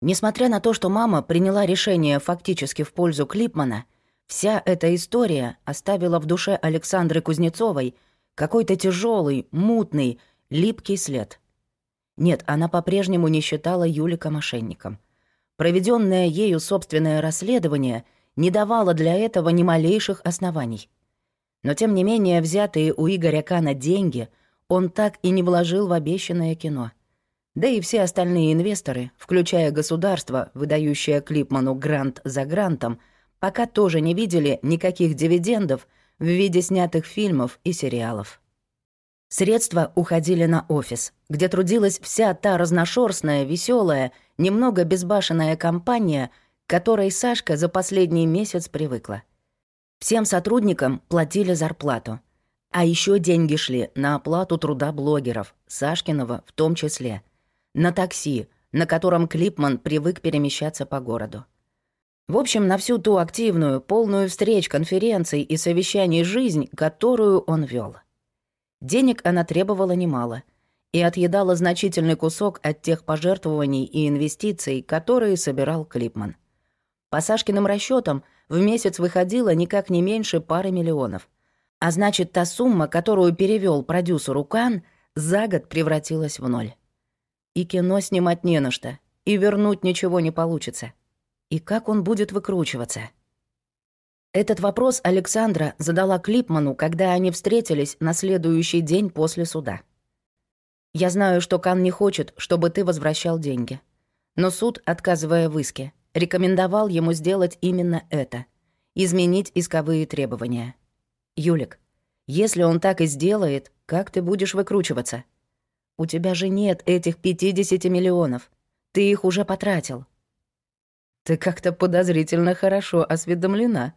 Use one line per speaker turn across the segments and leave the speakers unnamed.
Несмотря на то, что мама приняла решение фактически в пользу Клипмана, вся эта история оставила в душе Александры Кузнецовой какой-то тяжелый, мутный, липкий след. Нет, она по-прежнему не считала Юлика мошенником. Проведенное ею собственное расследование не давало для этого ни малейших оснований. Но тем не менее взятые у Игоря Кана деньги он так и не вложил в обещанное кино — да и все остальные инвесторы, включая государство, выдающее Клипману грант за грантом, пока тоже не видели никаких дивидендов в виде снятых фильмов и сериалов. Средства уходили на офис, где трудилась вся та разношерстная, веселая, немного безбашенная компания, к которой Сашка за последний месяц привыкла. Всем сотрудникам платили зарплату. А еще деньги шли на оплату труда блогеров, Сашкиного в том числе – на такси, на котором Клипман привык перемещаться по городу. В общем, на всю ту активную, полную встреч, конференций и совещаний жизнь, которую он вел. Денег она требовала немало и отъедала значительный кусок от тех пожертвований и инвестиций, которые собирал Клипман. По Сашкиным расчетам в месяц выходило никак не меньше пары миллионов. А значит, та сумма, которую перевел продюсеру Кан, за год превратилась в ноль. И кино снимать не на что, и вернуть ничего не получится. И как он будет выкручиваться? Этот вопрос Александра задала Клипману, когда они встретились на следующий день после суда. «Я знаю, что Кан не хочет, чтобы ты возвращал деньги. Но суд, отказывая в иске, рекомендовал ему сделать именно это — изменить исковые требования. Юлик, если он так и сделает, как ты будешь выкручиваться?» У тебя же нет этих 50 миллионов. Ты их уже потратил. Ты как-то подозрительно хорошо осведомлена.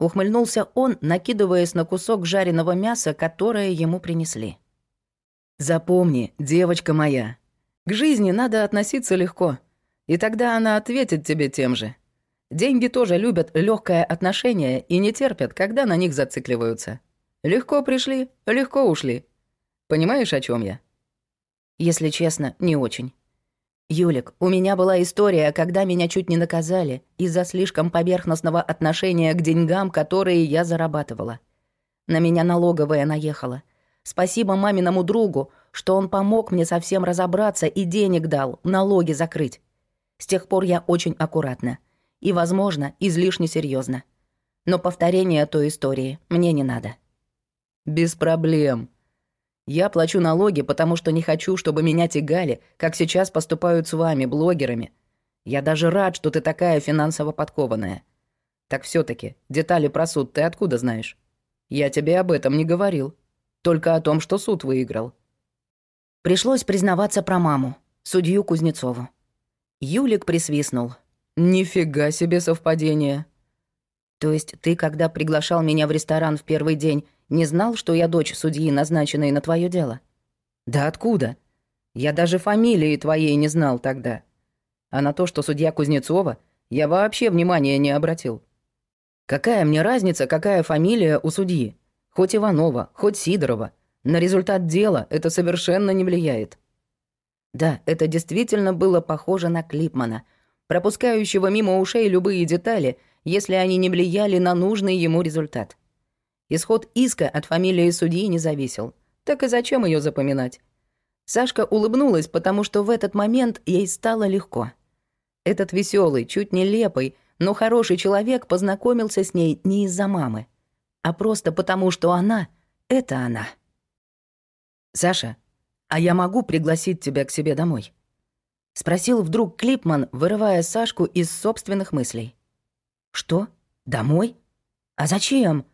Ухмыльнулся он, накидываясь на кусок жареного мяса, которое ему принесли. Запомни, девочка моя, к жизни надо относиться легко, и тогда она ответит тебе тем же. Деньги тоже любят легкое отношение и не терпят, когда на них зацикливаются. Легко пришли, легко ушли. Понимаешь, о чем я? Если честно, не очень. Юлик, у меня была история, когда меня чуть не наказали из-за слишком поверхностного отношения к деньгам, которые я зарабатывала. На меня налоговая наехала. Спасибо маминому другу, что он помог мне совсем разобраться и денег дал, налоги закрыть. С тех пор я очень аккуратна. И, возможно, излишне серьезно. Но повторения той истории мне не надо. «Без проблем», я плачу налоги, потому что не хочу, чтобы меня тягали, как сейчас поступают с вами, блогерами. Я даже рад, что ты такая финансово подкованная. Так все таки детали про суд ты откуда знаешь? Я тебе об этом не говорил. Только о том, что суд выиграл. Пришлось признаваться про маму, судью Кузнецову. Юлик присвистнул. «Нифига себе совпадение!» «То есть ты, когда приглашал меня в ресторан в первый день, не знал, что я дочь судьи, назначенной на твое дело? Да откуда? Я даже фамилии твоей не знал тогда. А на то, что судья Кузнецова, я вообще внимания не обратил. Какая мне разница, какая фамилия у судьи? Хоть Иванова, хоть Сидорова. На результат дела это совершенно не влияет. Да, это действительно было похоже на Клипмана, пропускающего мимо ушей любые детали, если они не влияли на нужный ему результат. Исход иска от фамилии судьи не зависел. Так и зачем ее запоминать? Сашка улыбнулась, потому что в этот момент ей стало легко. Этот веселый, чуть нелепый, но хороший человек познакомился с ней не из-за мамы, а просто потому, что она — это она. «Саша, а я могу пригласить тебя к себе домой?» — спросил вдруг Клипман, вырывая Сашку из собственных мыслей. «Что? Домой? А зачем?»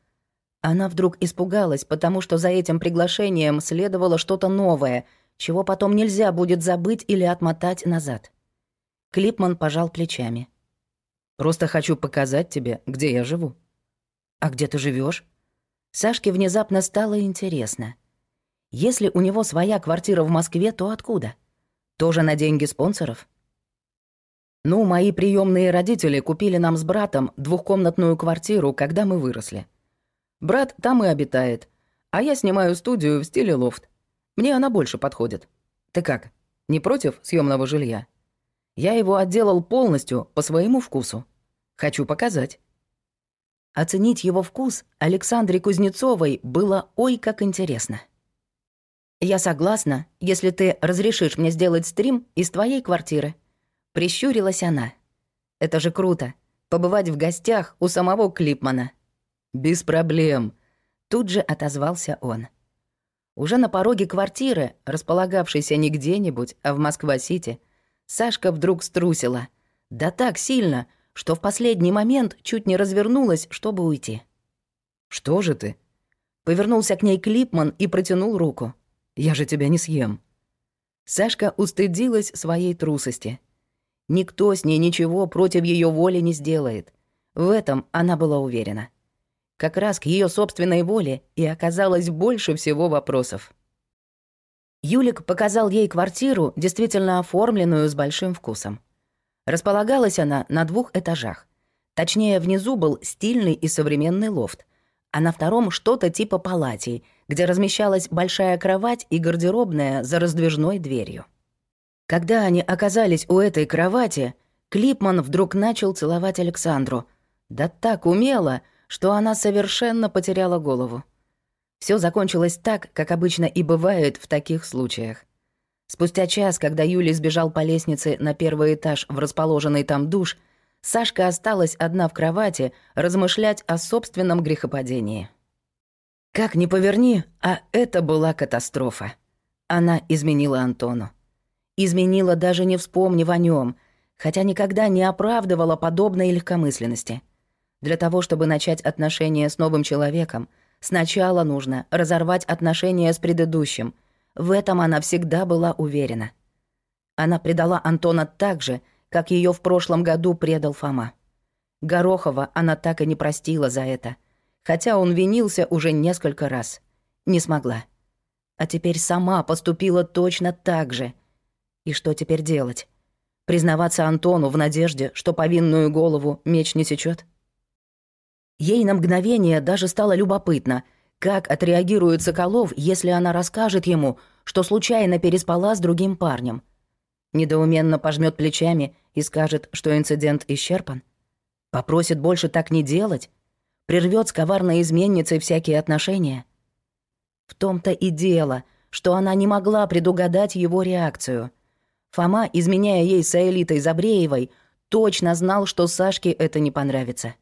Она вдруг испугалась, потому что за этим приглашением следовало что-то новое, чего потом нельзя будет забыть или отмотать назад. Клипман пожал плечами. «Просто хочу показать тебе, где я живу». «А где ты живешь? Сашке внезапно стало интересно. Если у него своя квартира в Москве, то откуда? Тоже на деньги спонсоров? Ну, мои приемные родители купили нам с братом двухкомнатную квартиру, когда мы выросли. Брат там и обитает. А я снимаю студию в стиле лофт. Мне она больше подходит. Ты как, не против съемного жилья? Я его отделал полностью по своему вкусу. Хочу показать». Оценить его вкус Александре Кузнецовой было ой как интересно. «Я согласна, если ты разрешишь мне сделать стрим из твоей квартиры», — прищурилась она. «Это же круто, побывать в гостях у самого Клипмана». «Без проблем», — тут же отозвался он. Уже на пороге квартиры, располагавшейся не где-нибудь, а в Москва-Сити, Сашка вдруг струсила. Да так сильно, что в последний момент чуть не развернулась, чтобы уйти. «Что же ты?» Повернулся к ней Клипман и протянул руку. «Я же тебя не съем». Сашка устыдилась своей трусости. Никто с ней ничего против ее воли не сделает. В этом она была уверена. Как раз к ее собственной воле и оказалось больше всего вопросов. Юлик показал ей квартиру, действительно оформленную с большим вкусом. Располагалась она на двух этажах. Точнее, внизу был стильный и современный лофт, а на втором что-то типа палати, где размещалась большая кровать и гардеробная за раздвижной дверью. Когда они оказались у этой кровати, Клипман вдруг начал целовать Александру. Да так умело, что она совершенно потеряла голову. Все закончилось так, как обычно и бывает в таких случаях. Спустя час, когда Юлий сбежал по лестнице на первый этаж в расположенный там душ, Сашка осталась одна в кровати размышлять о собственном грехопадении. Как ни поверни, а это была катастрофа. Она изменила Антону. Изменила даже не вспомнив о нем, хотя никогда не оправдывала подобной легкомысленности. Для того, чтобы начать отношения с новым человеком, сначала нужно разорвать отношения с предыдущим — в этом она всегда была уверена. Она предала Антона так же, как ее в прошлом году предал Фома. Горохова она так и не простила за это, хотя он винился уже несколько раз. Не смогла. А теперь сама поступила точно так же. И что теперь делать? Признаваться Антону в надежде, что повинную голову меч не сечет? Ей на мгновение даже стало любопытно — как отреагирует Соколов, если она расскажет ему, что случайно переспала с другим парнем? Недоуменно пожмет плечами и скажет, что инцидент исчерпан? Попросит больше так не делать? Прервет с коварной изменницей всякие отношения? В том-то и дело, что она не могла предугадать его реакцию. Фома, изменяя ей с Элитой Забреевой, точно знал, что Сашке это не понравится.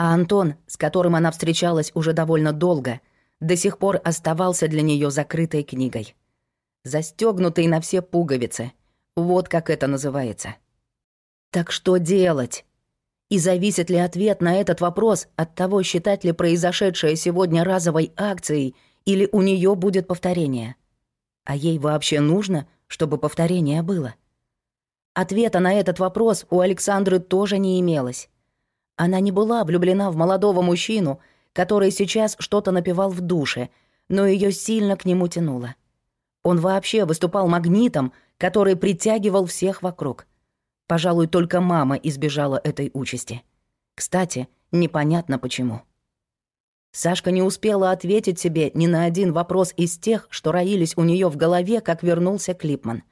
А Антон, с которым она встречалась уже довольно долго, до сих пор оставался для нее закрытой книгой. Застегнутый на все пуговицы. Вот как это называется. Так что делать? И зависит ли ответ на этот вопрос от того, считать ли произошедшее сегодня разовой акцией или у нее будет повторение? А ей вообще нужно, чтобы повторение было? Ответа на этот вопрос у Александры тоже не имелось. Она не была влюблена в молодого мужчину, который сейчас что-то напевал в душе, но ее сильно к нему тянуло. Он вообще выступал магнитом, который притягивал всех вокруг. Пожалуй, только мама избежала этой участи. Кстати, непонятно почему. Сашка не успела ответить себе ни на один вопрос из тех, что роились у нее в голове, как вернулся Клипман.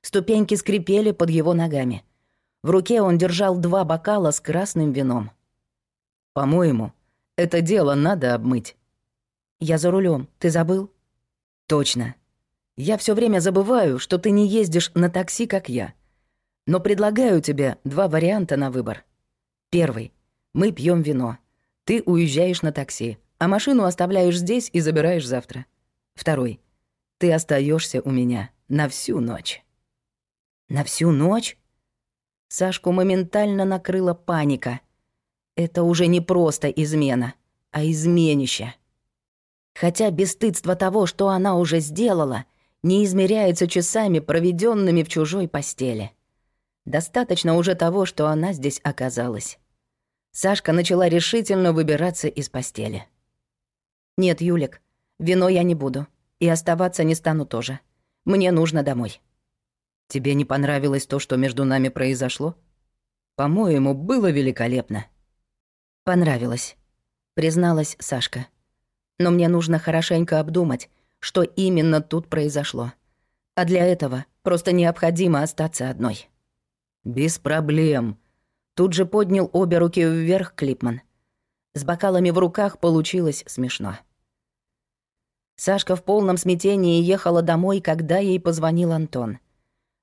Ступеньки скрипели под его ногами — в руке он держал два бокала с красным вином. «По-моему, это дело надо обмыть». «Я за рулем. Ты забыл?» «Точно. Я все время забываю, что ты не ездишь на такси, как я. Но предлагаю тебе два варианта на выбор. Первый. Мы пьем вино. Ты уезжаешь на такси, а машину оставляешь здесь и забираешь завтра. Второй. Ты остаешься у меня на всю ночь». «На всю ночь?» Сашку моментально накрыла паника. Это уже не просто измена, а изменище. Хотя бесстыдство того, что она уже сделала, не измеряется часами, проведенными в чужой постели. Достаточно уже того, что она здесь оказалась. Сашка начала решительно выбираться из постели. «Нет, Юлик, вино я не буду. И оставаться не стану тоже. Мне нужно домой». Тебе не понравилось то, что между нами произошло? По-моему, было великолепно. Понравилось, призналась Сашка. Но мне нужно хорошенько обдумать, что именно тут произошло. А для этого просто необходимо остаться одной. «Без проблем». Тут же поднял обе руки вверх Клипман. С бокалами в руках получилось смешно. Сашка в полном смятении ехала домой, когда ей позвонил Антон.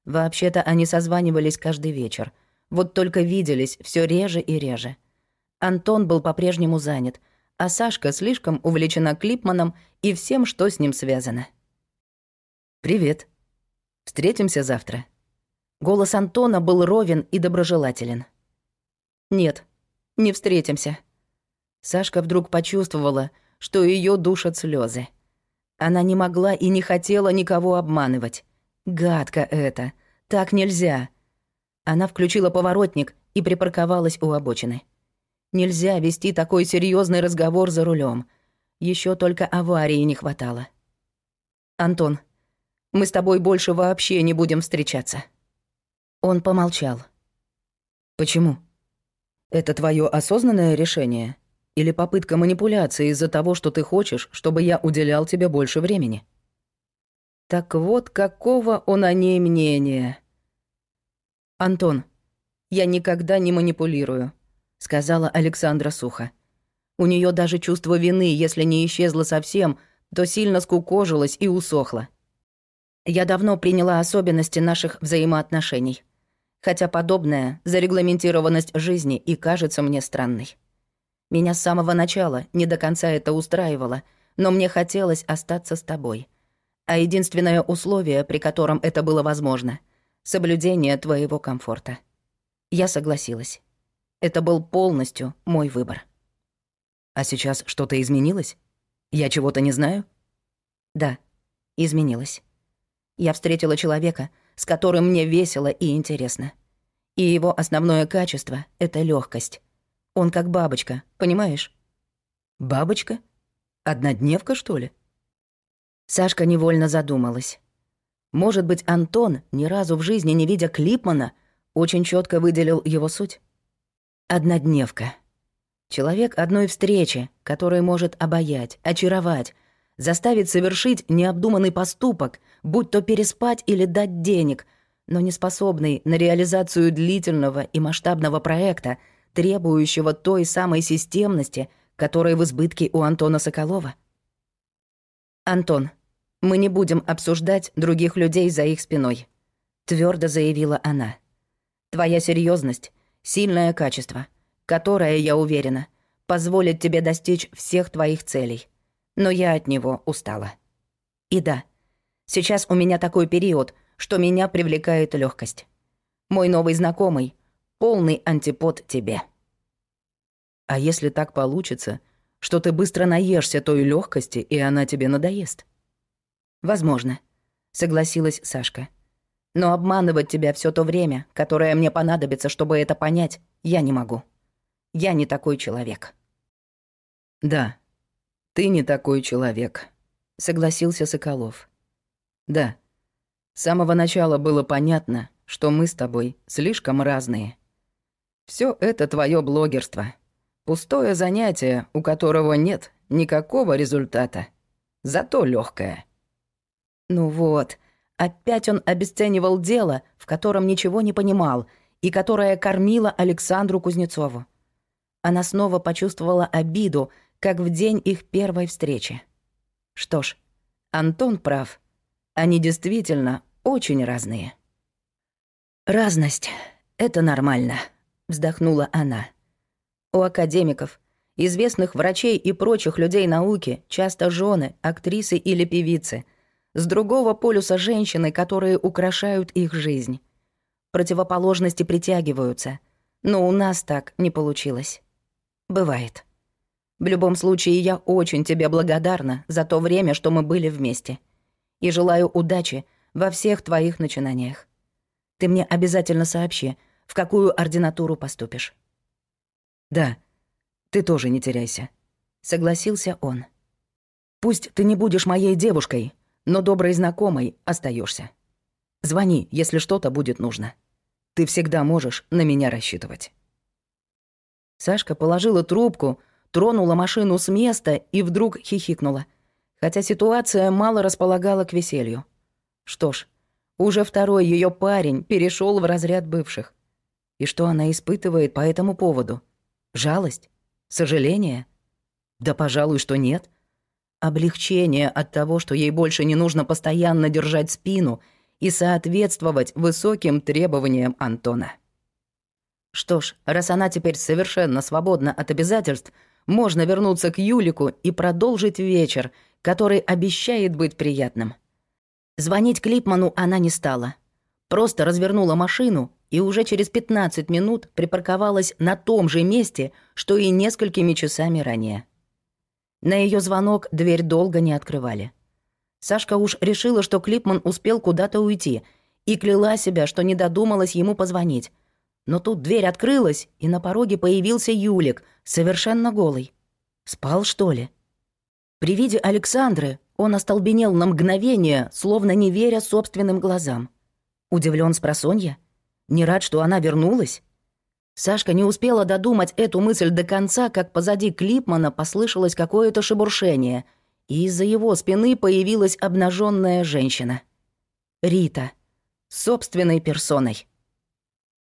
Вообще-то они созванивались каждый вечер. Вот только виделись все реже и реже. Антон был по-прежнему занят, а Сашка слишком увлечена Клипманом и всем, что с ним связано. «Привет. Встретимся завтра». Голос Антона был ровен и доброжелателен. «Нет, не встретимся». Сашка вдруг почувствовала, что ее душат слезы. Она не могла и не хотела никого обманывать. Гадко это. Так нельзя. Она включила поворотник и припарковалась у обочины. Нельзя вести такой серьезный разговор за рулем. Еще только аварии не хватало. «Антон, мы с тобой больше вообще не будем встречаться». Он помолчал. «Почему? Это твое осознанное решение?» Или попытка манипуляции из-за того, что ты хочешь, чтобы я уделял тебе больше времени? Так вот, какого он о ней мнения? Антон, я никогда не манипулирую, сказала Александра сухо. У нее даже чувство вины, если не исчезло совсем, то сильно скукожилось и усохло. Я давно приняла особенности наших взаимоотношений. Хотя подобная зарегламентированность жизни и кажется мне странной. Меня с самого начала не до конца это устраивало, но мне хотелось остаться с тобой. А единственное условие, при котором это было возможно — соблюдение твоего комфорта. Я согласилась. Это был полностью мой выбор. А сейчас что-то изменилось? Я чего-то не знаю? Да, изменилось. Я встретила человека, с которым мне весело и интересно. И его основное качество — это легкость. Он как бабочка, понимаешь? Бабочка? Однодневка, что ли? Сашка невольно задумалась. Может быть, Антон, ни разу в жизни не видя Клипмана, очень четко выделил его суть? Однодневка. Человек одной встречи, который может обаять, очаровать, заставить совершить необдуманный поступок, будь то переспать или дать денег, но не способный на реализацию длительного и масштабного проекта — требующего той самой системности, которая в избытке у Антона Соколова? «Антон, мы не будем обсуждать других людей за их спиной», — твердо заявила она. «Твоя серьезность, сильное качество, которое, я уверена, позволит тебе достичь всех твоих целей. Но я от него устала. И да, сейчас у меня такой период, что меня привлекает легкость. Мой новый знакомый — полный антипод тебе. А если так получится, что ты быстро наешься той легкости, и она тебе надоест? Возможно, согласилась Сашка. Но обманывать тебя все то время, которое мне понадобится, чтобы это понять, я не могу. Я не такой человек. Да, ты не такой человек, согласился Соколов. Да, с самого начала было понятно, что мы с тобой слишком разные. Все это твое блогерство. Пустое занятие, у которого нет никакого результата. Зато легкое. Ну вот, опять он обесценивал дело, в котором ничего не понимал, и которое кормило Александру Кузнецову. Она снова почувствовала обиду, как в день их первой встречи. Что ж, Антон прав. Они действительно очень разные. Разность — это нормально вздохнула она. У академиков, известных врачей и прочих людей науки часто жены, актрисы или певицы, с другого полюса женщины, которые украшают их жизнь. Противоположности притягиваются, но у нас так не получилось. Бывает. В любом случае, я очень тебе благодарна за то время, что мы были вместе. И желаю удачи во всех твоих начинаниях. Ты мне обязательно сообщи, в какую ординатуру поступишь. Да, ты тоже не теряйся, согласился он. Пусть ты не будешь моей девушкой, но доброй знакомой остаешься. Звони, если что-то будет нужно. Ты всегда можешь на меня рассчитывать. Сашка положила трубку, тронула машину с места и вдруг хихикнула, хотя ситуация мало располагала к веселью. Что ж, уже второй ее парень перешел в разряд бывших. И что она испытывает по этому поводу? Жалость? Сожаление? Да, пожалуй, что нет. Облегчение от того, что ей больше не нужно постоянно держать спину и соответствовать высоким требованиям Антона. Что ж, раз она теперь совершенно свободна от обязательств, можно вернуться к Юлику и продолжить вечер, который обещает быть приятным. Звонить Клипману она не стала. Просто развернула машину и уже через 15 минут припарковалась на том же месте, что и несколькими часами ранее. На ее звонок дверь долго не открывали. Сашка уж решила, что Клипман успел куда-то уйти, и кляла себя, что не додумалась ему позвонить, но тут дверь открылась, и на пороге появился Юлик, совершенно голый. Спал, что ли? При виде Александры он остолбенел на мгновение, словно не веря собственным глазам. Удивлен с просонья? Не рад, что она вернулась? Сашка не успела додумать эту мысль до конца, как позади Клипмана послышалось какое-то шебуршение, и из-за его спины появилась обнаженная женщина. Рита. Собственной персоной.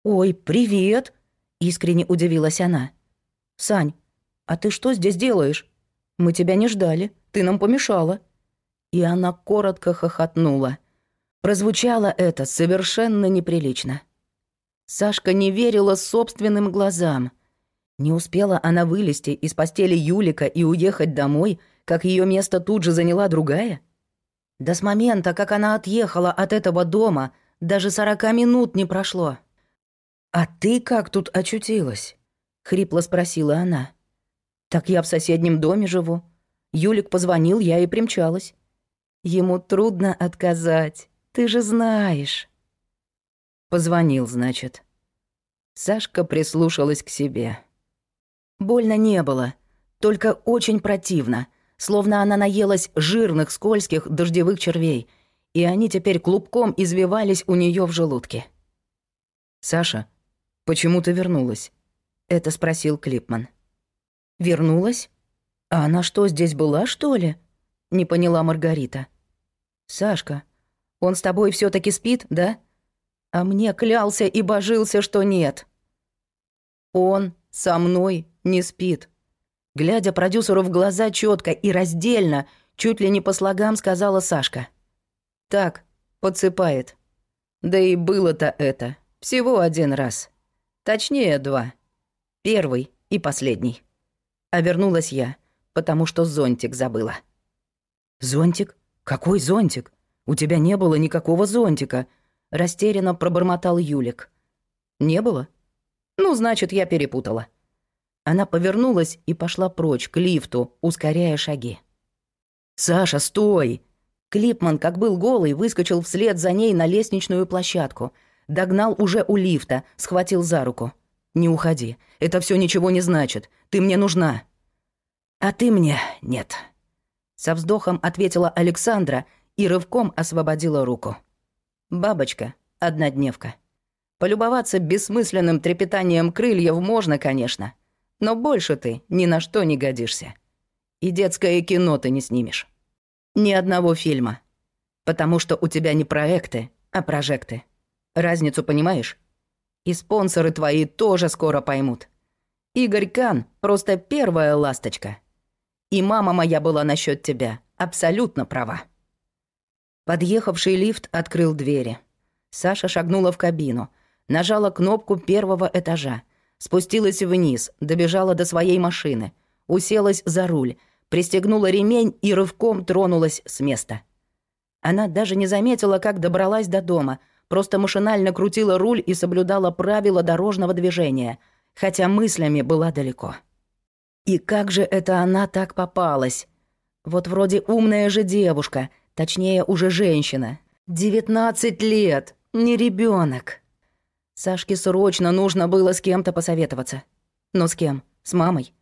«Ой, привет!» — искренне удивилась она. «Сань, а ты что здесь делаешь? Мы тебя не ждали, ты нам помешала». И она коротко хохотнула. Прозвучало это совершенно неприлично. Сашка не верила собственным глазам. Не успела она вылезти из постели Юлика и уехать домой, как ее место тут же заняла другая? Да с момента, как она отъехала от этого дома, даже сорока минут не прошло. «А ты как тут очутилась?» — хрипло спросила она. «Так я в соседнем доме живу. Юлик позвонил, я и примчалась. Ему трудно отказать, ты же знаешь». Позвонил, значит. Сашка прислушалась к себе. Больно не было, только очень противно, словно она наелась жирных, скользких, дождевых червей, и они теперь клубком извивались у нее в желудке. «Саша, «Почему ты вернулась?» — это спросил Клипман. «Вернулась? А она что, здесь была, что ли?» — не поняла Маргарита. «Сашка, он с тобой все таки спит, да?» А мне клялся и божился, что нет. Он со мной не спит. Глядя продюсеру в глаза четко и раздельно, чуть ли не по слогам сказала Сашка. Так, подсыпает. Да и было-то это. Всего один раз. Точнее, два. Первый и последний. А вернулась я, потому что зонтик забыла. «Зонтик? Какой зонтик? У тебя не было никакого зонтика», — растерянно пробормотал Юлик. «Не было? Ну, значит, я перепутала». Она повернулась и пошла прочь, к лифту, ускоряя шаги. «Саша, стой!» Клипман, как был голый, выскочил вслед за ней на лестничную площадку — Догнал уже у лифта, схватил за руку. «Не уходи. Это все ничего не значит. Ты мне нужна». «А ты мне нет». Со вздохом ответила Александра и рывком освободила руку. «Бабочка, однодневка. Полюбоваться бессмысленным трепетанием крыльев можно, конечно, но больше ты ни на что не годишься. И детское кино ты не снимешь. Ни одного фильма. Потому что у тебя не проекты, а прожекты. Разницу понимаешь? И спонсоры твои тоже скоро поймут. Игорь Кан — просто первая ласточка. И мама моя была насчет тебя абсолютно права. Подъехавший лифт открыл двери. Саша шагнула в кабину, нажала кнопку первого этажа, спустилась вниз, добежала до своей машины, уселась за руль, пристегнула ремень и рывком тронулась с места. Она даже не заметила, как добралась до дома — просто машинально крутила руль и соблюдала правила дорожного движения, хотя мыслями была далеко. И как же это она так попалась? Вот вроде умная же девушка, точнее уже женщина. Девятнадцать лет, не ребенок. Сашке срочно нужно было с кем-то посоветоваться. Но с кем? С мамой?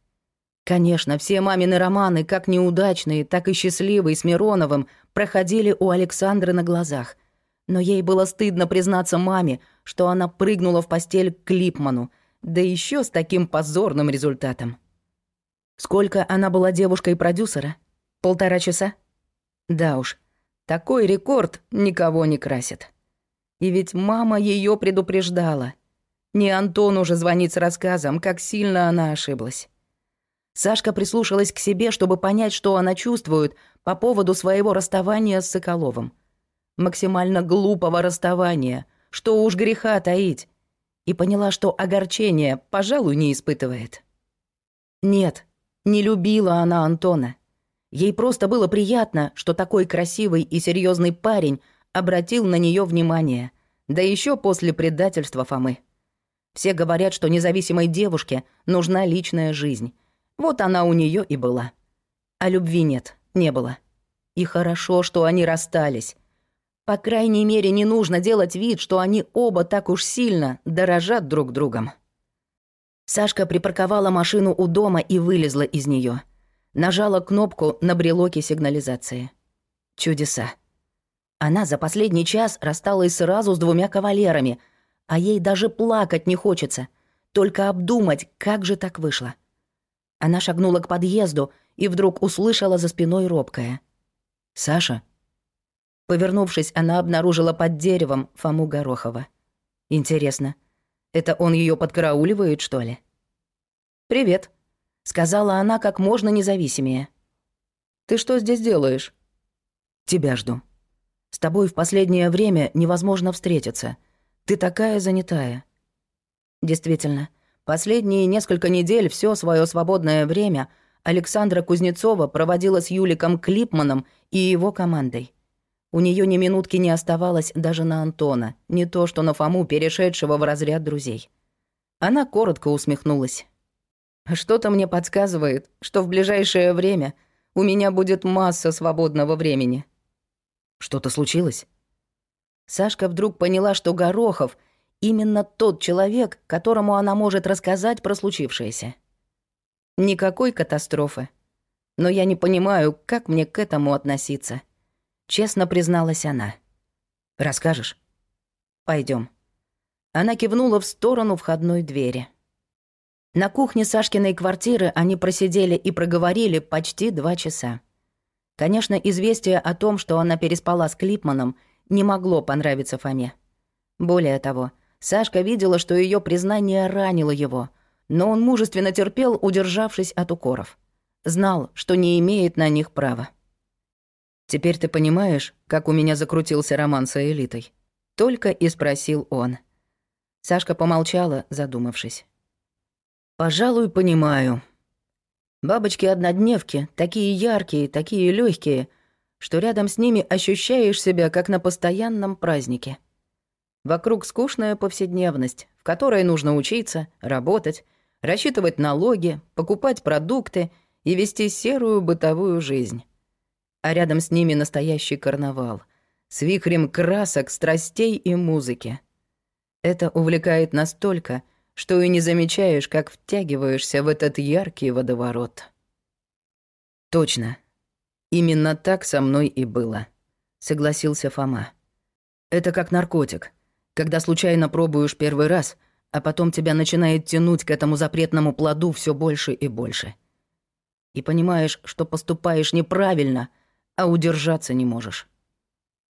Конечно, все мамины романы, как неудачные, так и счастливые с Мироновым, проходили у Александры на глазах — но ей было стыдно признаться маме, что она прыгнула в постель к Клипману, да еще с таким позорным результатом. Сколько она была девушкой продюсера? Полтора часа? Да уж, такой рекорд никого не красит. И ведь мама ее предупреждала. Не Антон уже звонит с рассказом, как сильно она ошиблась. Сашка прислушалась к себе, чтобы понять, что она чувствует по поводу своего расставания с Соколовым. Максимально глупого расставания, что уж греха таить. И поняла, что огорчение, пожалуй, не испытывает. Нет, не любила она Антона. Ей просто было приятно, что такой красивый и серьезный парень обратил на нее внимание, да еще после предательства Фомы. Все говорят, что независимой девушке нужна личная жизнь. Вот она у нее и была. А любви нет, не было. И хорошо, что они расстались. По крайней мере, не нужно делать вид, что они оба так уж сильно дорожат друг другом. Сашка припарковала машину у дома и вылезла из нее. Нажала кнопку на брелоке сигнализации. Чудеса. Она за последний час рассталась сразу с двумя кавалерами, а ей даже плакать не хочется, только обдумать, как же так вышло. Она шагнула к подъезду и вдруг услышала за спиной робкое. «Саша?» Повернувшись, она обнаружила под деревом Фому Горохова. «Интересно, это он ее подкарауливает, что ли?» «Привет», — сказала она как можно независимее. «Ты что здесь делаешь?» «Тебя жду. С тобой в последнее время невозможно встретиться. Ты такая занятая». Действительно, последние несколько недель все свое свободное время Александра Кузнецова проводила с Юликом Клипманом и его командой. У нее ни минутки не оставалось даже на Антона, не то что на Фому, перешедшего в разряд друзей. Она коротко усмехнулась. «Что-то мне подсказывает, что в ближайшее время у меня будет масса свободного времени». «Что-то случилось?» Сашка вдруг поняла, что Горохов — именно тот человек, которому она может рассказать про случившееся. Никакой катастрофы. Но я не понимаю, как мне к этому относиться. Честно призналась она. «Расскажешь?» Пойдем. Она кивнула в сторону входной двери. На кухне Сашкиной квартиры они просидели и проговорили почти два часа. Конечно, известие о том, что она переспала с Клипманом — не могло понравиться Фоме. Более того, Сашка видела, что ее признание ранило его, но он мужественно терпел, удержавшись от укоров. Знал, что не имеет на них права. «Теперь ты понимаешь, как у меня закрутился роман с элитой?» Только и спросил он. Сашка помолчала, задумавшись. «Пожалуй, понимаю. Бабочки-однодневки, такие яркие, такие легкие, что рядом с ними ощущаешь себя как на постоянном празднике. Вокруг скучная повседневность, в которой нужно учиться, работать, рассчитывать налоги, покупать продукты и вести серую бытовую жизнь. А рядом с ними настоящий карнавал с вихрем красок, страстей и музыки. Это увлекает настолько, что и не замечаешь, как втягиваешься в этот яркий водоворот. Точно, Именно так со мной и было, согласился Фома. Это как наркотик. Когда случайно пробуешь первый раз, а потом тебя начинает тянуть к этому запретному плоду все больше и больше. И понимаешь, что поступаешь неправильно, а удержаться не можешь.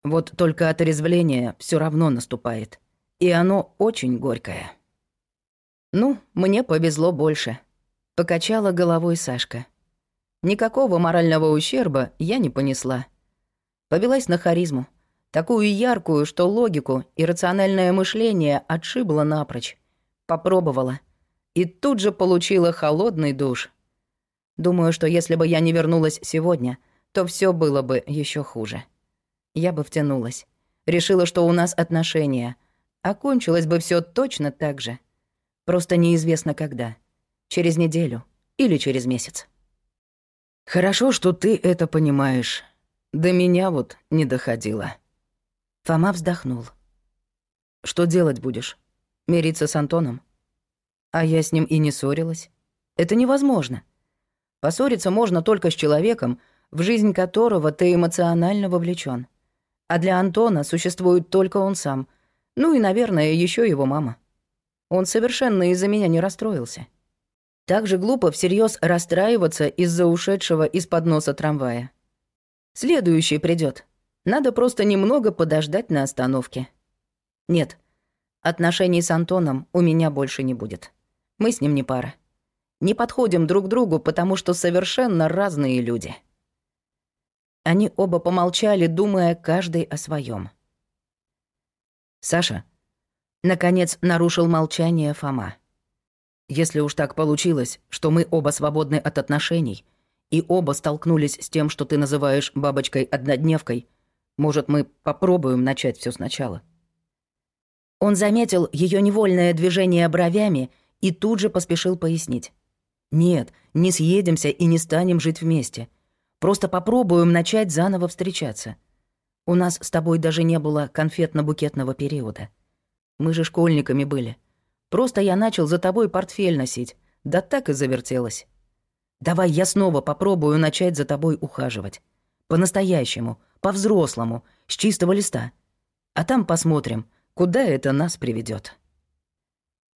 Вот только отрезвление все равно наступает. И оно очень горькое. Ну, мне повезло больше. Покачала головой Сашка. Никакого морального ущерба я не понесла. Повелась на харизму. Такую яркую, что логику и рациональное мышление отшибло напрочь. Попробовала. И тут же получила холодный душ. Думаю, что если бы я не вернулась сегодня, то все было бы еще хуже. Я бы втянулась. Решила, что у нас отношения. Окончилось бы все точно так же. Просто неизвестно когда. Через неделю или через месяц. Хорошо, что ты это понимаешь. До меня вот не доходило. Фома вздохнул. Что делать будешь? Мириться с Антоном? А я с ним и не ссорилась. Это невозможно. Поссориться можно только с человеком, в жизнь которого ты эмоционально вовлечен. А для Антона существует только он сам. Ну и, наверное, еще его мама. Он совершенно из-за меня не расстроился. Так же глупо всерьез расстраиваться из-за ушедшего из-под носа трамвая. Следующий придет. Надо просто немного подождать на остановке. Нет, Отношений с Антоном у меня больше не будет. Мы с ним не пара. Не подходим друг другу, потому что совершенно разные люди. Они оба помолчали, думая каждый о своем. «Саша», — наконец нарушил молчание Фома. «Если уж так получилось, что мы оба свободны от отношений, и оба столкнулись с тем, что ты называешь бабочкой-однодневкой, может, мы попробуем начать все сначала?» Он заметил ее невольное движение бровями и тут же поспешил пояснить. «Нет, не съедемся и не станем жить вместе. Просто попробуем начать заново встречаться. У нас с тобой даже не было конфетно-букетного периода. Мы же школьниками были. Просто я начал за тобой портфель носить, да так и завертелось. Давай я снова попробую начать за тобой ухаживать. По-настоящему, по-взрослому, с чистого листа. А там посмотрим, куда это нас приведет.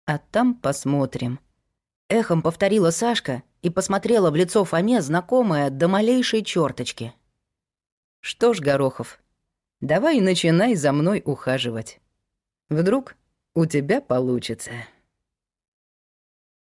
А там посмотрим. Эхом повторила Сашка и посмотрела в лицо Фоме, знакомое до малейшей черточки. Что ж, Горохов, давай начинай за мной ухаживать. Вдруг у тебя получится.